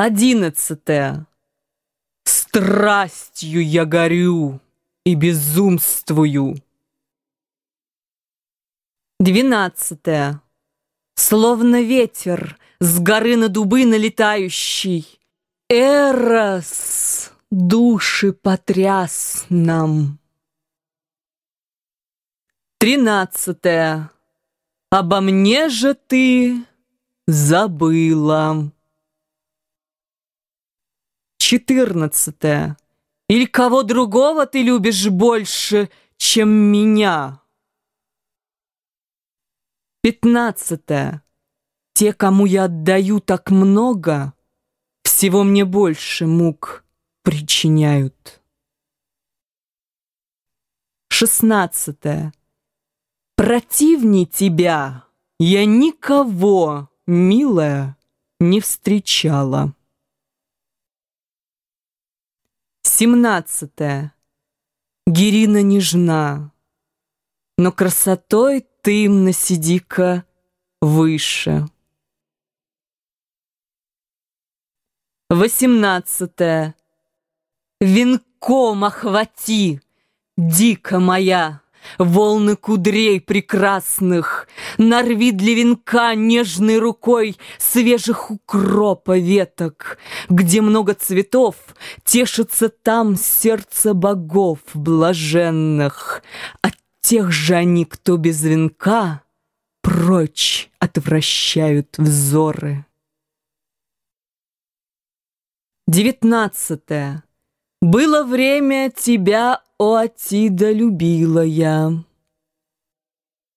Одиннадцатое. Страстью я горю и безумствую. Двенадцатое. Словно ветер с горы на дубы налетающий, Эрос души потряс нам. Тринадцатое. Обо мне же ты забыла. Четырнадцатое. Или кого другого ты любишь больше, чем меня? Пятнадцатое. Те, кому я отдаю так много, всего мне больше мук причиняют. Шестнадцатое. Противней тебя я никого, милая, не встречала. Семнадцатое. Гирина нежна, но красотой ты им насиди-ка выше. Восемнадцатое. Венком охвати, дико моя, Волны кудрей прекрасных, Нарви для венка нежной рукой Свежих укропа веток, Где много цветов, Тешится там сердце богов блаженных. От тех же они, кто без венка, Прочь отвращают взоры. Девятнадцатое. Было время тебя, о Атида, любила я.